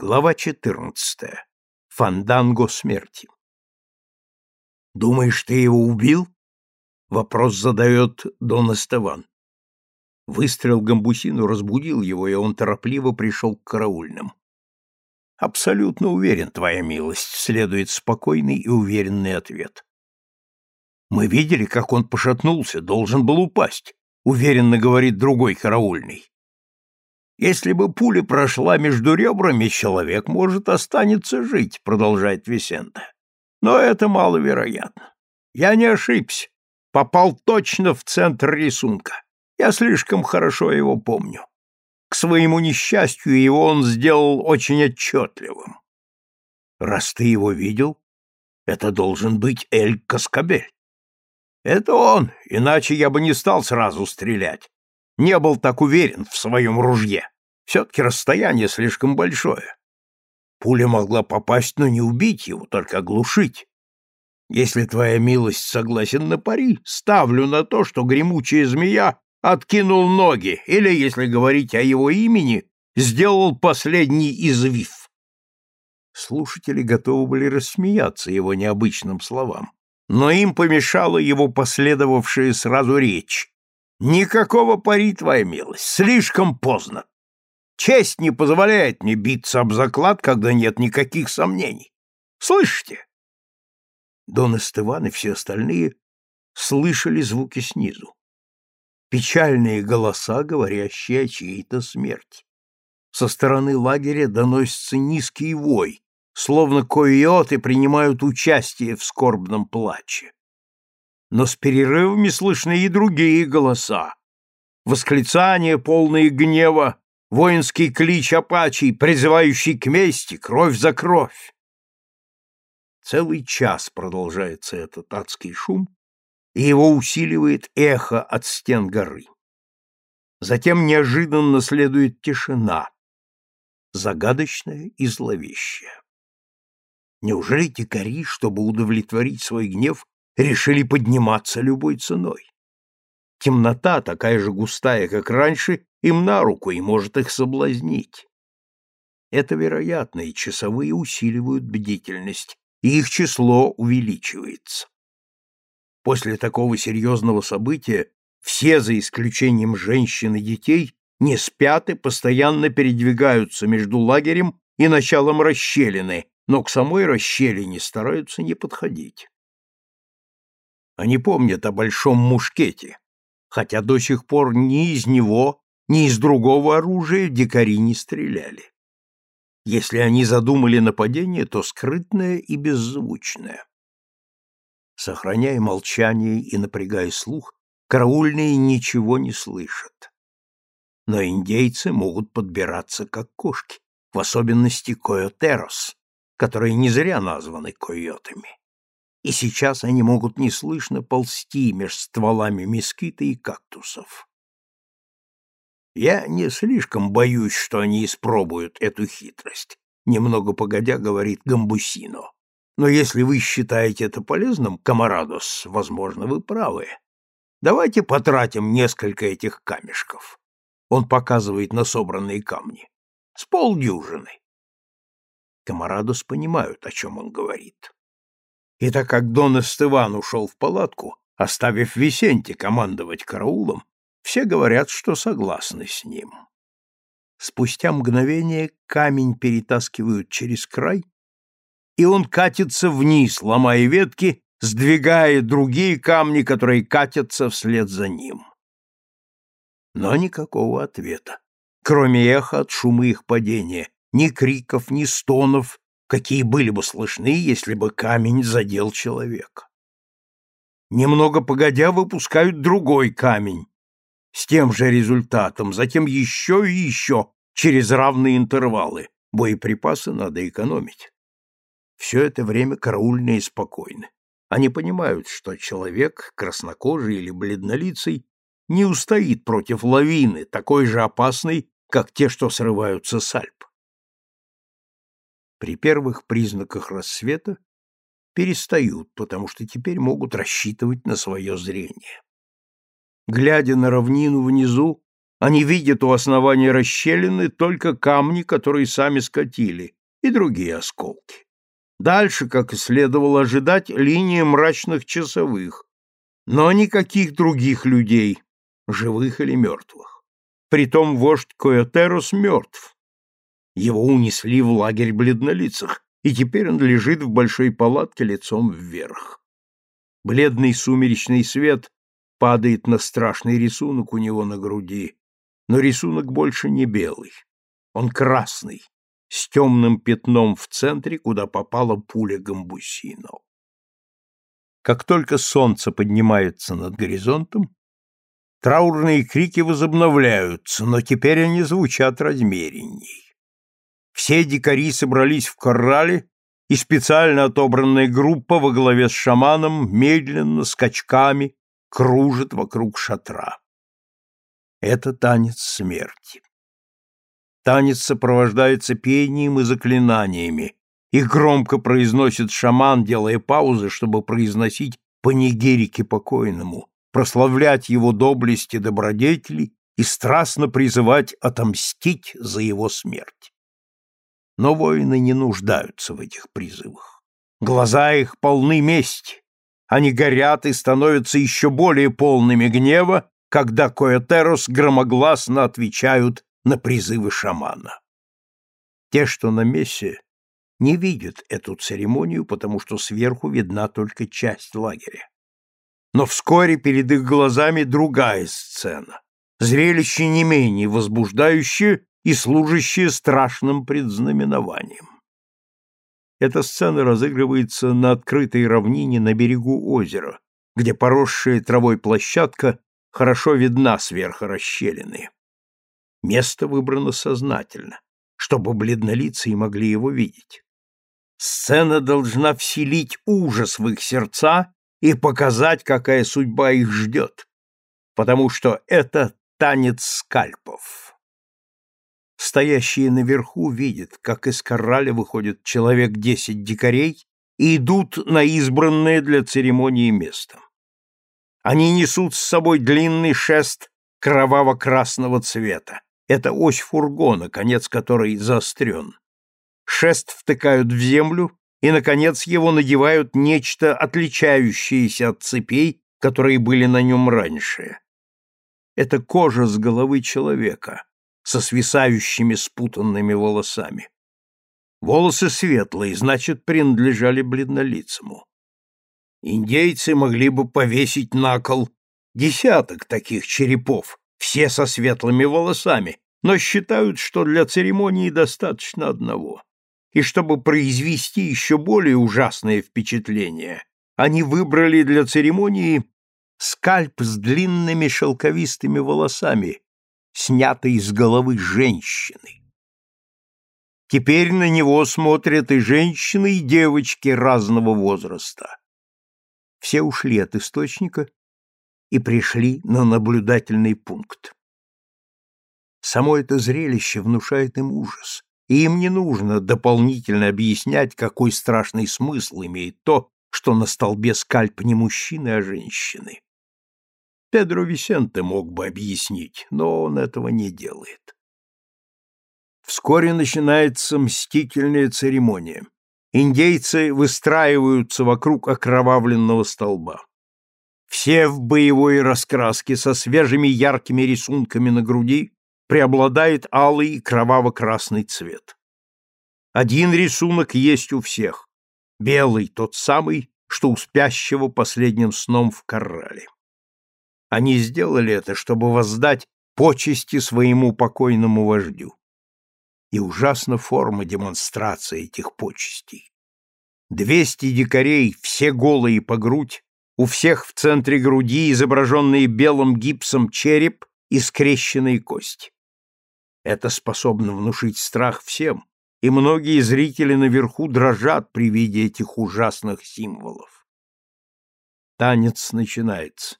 Глава 14. Фанданго смерти. «Думаешь, ты его убил?» — вопрос задает Дон Эстеван. Выстрел Гамбусину разбудил его, и он торопливо пришел к караульным. «Абсолютно уверен, твоя милость», — следует спокойный и уверенный ответ. «Мы видели, как он пошатнулся, должен был упасть», — уверенно говорит другой караульный. Если бы пуля прошла между ребрами, человек, может, останется жить, продолжает Висента. Но это маловероятно. Я не ошибся. Попал точно в центр рисунка. Я слишком хорошо его помню. К своему несчастью его он сделал очень отчетливым. Раз ты его видел, это должен быть Эль Каскабель. Это он, иначе я бы не стал сразу стрелять не был так уверен в своем ружье. Все-таки расстояние слишком большое. Пуля могла попасть, но не убить его, только оглушить. Если твоя милость согласен на пари, ставлю на то, что гремучая змея откинул ноги, или, если говорить о его имени, сделал последний извив. Слушатели готовы были рассмеяться его необычным словам, но им помешала его последовавшая сразу речь, Никакого пари твоя милость, слишком поздно. Честь не позволяет мне биться об заклад, когда нет никаких сомнений. Слышите? Дон Эстыван и все остальные слышали звуки снизу. Печальные голоса, говорящие о чьей-то смерти. Со стороны лагеря доносится низкий вой, словно койоты принимают участие в скорбном плаче но с перерывами слышны и другие голоса. Восклицания, полные гнева, воинский клич апачий, призывающий к мести, кровь за кровь. Целый час продолжается этот адский шум, и его усиливает эхо от стен горы. Затем неожиданно следует тишина, загадочная и зловещая. Неужели дикари, чтобы удовлетворить свой гнев, решили подниматься любой ценой. Темнота, такая же густая, как раньше, им на руку и может их соблазнить. Это вероятно, и часовые усиливают бдительность, и их число увеличивается. После такого серьезного события все, за исключением женщин и детей, не спят и постоянно передвигаются между лагерем и началом расщелины, но к самой расщелине стараются не подходить. Они помнят о большом мушкете, хотя до сих пор ни из него, ни из другого оружия дикари не стреляли. Если они задумали нападение, то скрытное и беззвучное. Сохраняя молчание и напрягая слух, караульные ничего не слышат. Но индейцы могут подбираться как кошки, в особенности койотерос, которые не зря названы койотами и сейчас они могут неслышно ползти меж стволами мескита и кактусов. Я не слишком боюсь, что они испробуют эту хитрость, немного погодя говорит Гамбусино. Но если вы считаете это полезным, Камарадос, возможно, вы правы. Давайте потратим несколько этих камешков. Он показывает на собранные камни. С полдюжины. Камарадос понимают, о чем он говорит и так как Дон Эстыван ушел в палатку, оставив Висенте командовать караулом, все говорят, что согласны с ним. Спустя мгновение камень перетаскивают через край, и он катится вниз, ломая ветки, сдвигая другие камни, которые катятся вслед за ним. Но никакого ответа, кроме эха от шума их падения, ни криков, ни стонов, какие были бы слышны, если бы камень задел человека. Немного погодя выпускают другой камень с тем же результатом, затем еще и еще через равные интервалы. Боеприпасы надо экономить. Все это время караульные спокойны. Они понимают, что человек, краснокожий или бледнолицый, не устоит против лавины, такой же опасной, как те, что срываются с Альп при первых признаках рассвета перестают, потому что теперь могут рассчитывать на свое зрение. Глядя на равнину внизу, они видят у основания расщелины только камни, которые сами скатили, и другие осколки. Дальше, как и следовало ожидать, линии мрачных часовых, но никаких других людей, живых или мертвых. Притом вождь Коятерус мертв, его унесли в лагерь бледнолицых, и теперь он лежит в большой палатке лицом вверх. Бледный сумеречный свет падает на страшный рисунок у него на груди, но рисунок больше не белый. Он красный, с темным пятном в центре, куда попала пуля гамбусино. Как только солнце поднимается над горизонтом, траурные крики возобновляются, но теперь они звучат размеренней все дикари собрались в коррале, и специально отобранная группа во главе с шаманом медленно, скачками, кружит вокруг шатра. Это танец смерти. Танец сопровождается пением и заклинаниями. Их громко произносит шаман, делая паузы, чтобы произносить панигирики покойному, прославлять его доблести добродетели и страстно призывать отомстить за его смерть но воины не нуждаются в этих призывах. Глаза их полны мести. Они горят и становятся еще более полными гнева, когда Коэтерос громогласно отвечают на призывы шамана. Те, что на мессе, не видят эту церемонию, потому что сверху видна только часть лагеря. Но вскоре перед их глазами другая сцена, зрелище не менее возбуждающее, и служащие страшным предзнаменованием. Эта сцена разыгрывается на открытой равнине на берегу озера, где поросшая травой площадка хорошо видна сверху расщелины. Место выбрано сознательно, чтобы бледнолицые могли его видеть. Сцена должна вселить ужас в их сердца и показать, какая судьба их ждет, потому что это танец скальпов стоящие наверху, видят, как из кораля выходит человек десять дикарей и идут на избранное для церемонии место. Они несут с собой длинный шест кроваво-красного цвета. Это ось фургона, конец которой заострен. Шест втыкают в землю, и, наконец, его надевают нечто, отличающееся от цепей, которые были на нем раньше. Это кожа с головы человека, со свисающими спутанными волосами. Волосы светлые, значит, принадлежали бледнолицему. Индейцы могли бы повесить на кол десяток таких черепов, все со светлыми волосами, но считают, что для церемонии достаточно одного. И чтобы произвести еще более ужасное впечатление, они выбрали для церемонии скальп с длинными шелковистыми волосами, снятой с головы женщины. Теперь на него смотрят и женщины, и девочки разного возраста. Все ушли от источника и пришли на наблюдательный пункт. Само это зрелище внушает им ужас, и им не нужно дополнительно объяснять, какой страшный смысл имеет то, что на столбе скальп не мужчины, а женщины. Педро Висенте мог бы объяснить, но он этого не делает. Вскоре начинается мстительная церемония. Индейцы выстраиваются вокруг окровавленного столба. Все в боевой раскраске со свежими яркими рисунками на груди преобладает алый и кроваво-красный цвет. Один рисунок есть у всех. Белый, тот самый, что у спящего последним сном в коррале. Они сделали это, чтобы воздать почести своему покойному вождю. И ужасна форма демонстрации этих почестей. Двести дикарей, все голые по грудь, у всех в центре груди изображенные белым гипсом череп и скрещенные кости. Это способно внушить страх всем, и многие зрители наверху дрожат при виде этих ужасных символов. Танец начинается.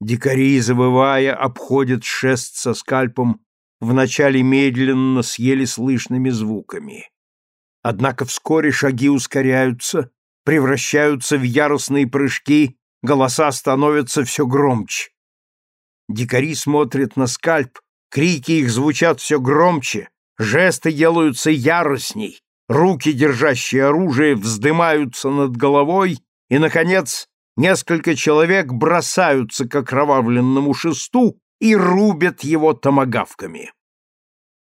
Дикари, завывая, обходят шест со скальпом вначале медленно с еле слышными звуками. Однако вскоре шаги ускоряются, превращаются в яростные прыжки, голоса становятся все громче. Дикари смотрят на скальп, крики их звучат все громче, жесты делаются яростней, руки, держащие оружие, вздымаются над головой, и, наконец, Несколько человек бросаются к окровавленному шесту и рубят его томогавками.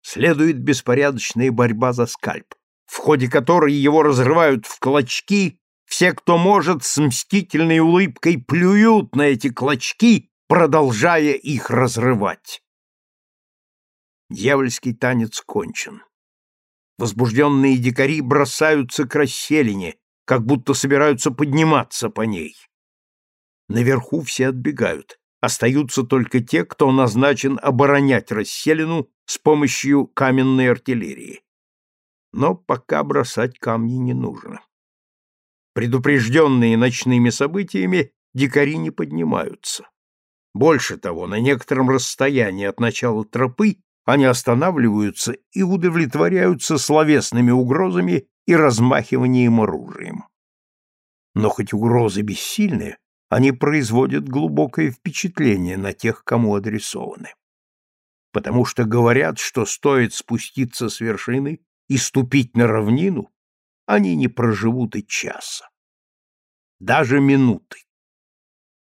Следует беспорядочная борьба за скальп, в ходе которой его разрывают в клочки, все, кто может, с мстительной улыбкой плюют на эти клочки, продолжая их разрывать. Дьявольский танец кончен. Возбужденные дикари бросаются к расселине, как будто собираются подниматься по ней наверху все отбегают. Остаются только те, кто назначен оборонять расселину с помощью каменной артиллерии. Но пока бросать камни не нужно. Предупрежденные ночными событиями, дикари не поднимаются. Больше того, на некотором расстоянии от начала тропы они останавливаются и удовлетворяются словесными угрозами и размахиванием оружием. Но хоть угрозы бессильны, они производят глубокое впечатление на тех, кому адресованы. Потому что говорят, что стоит спуститься с вершины и ступить на равнину, они не проживут и часа, даже минуты.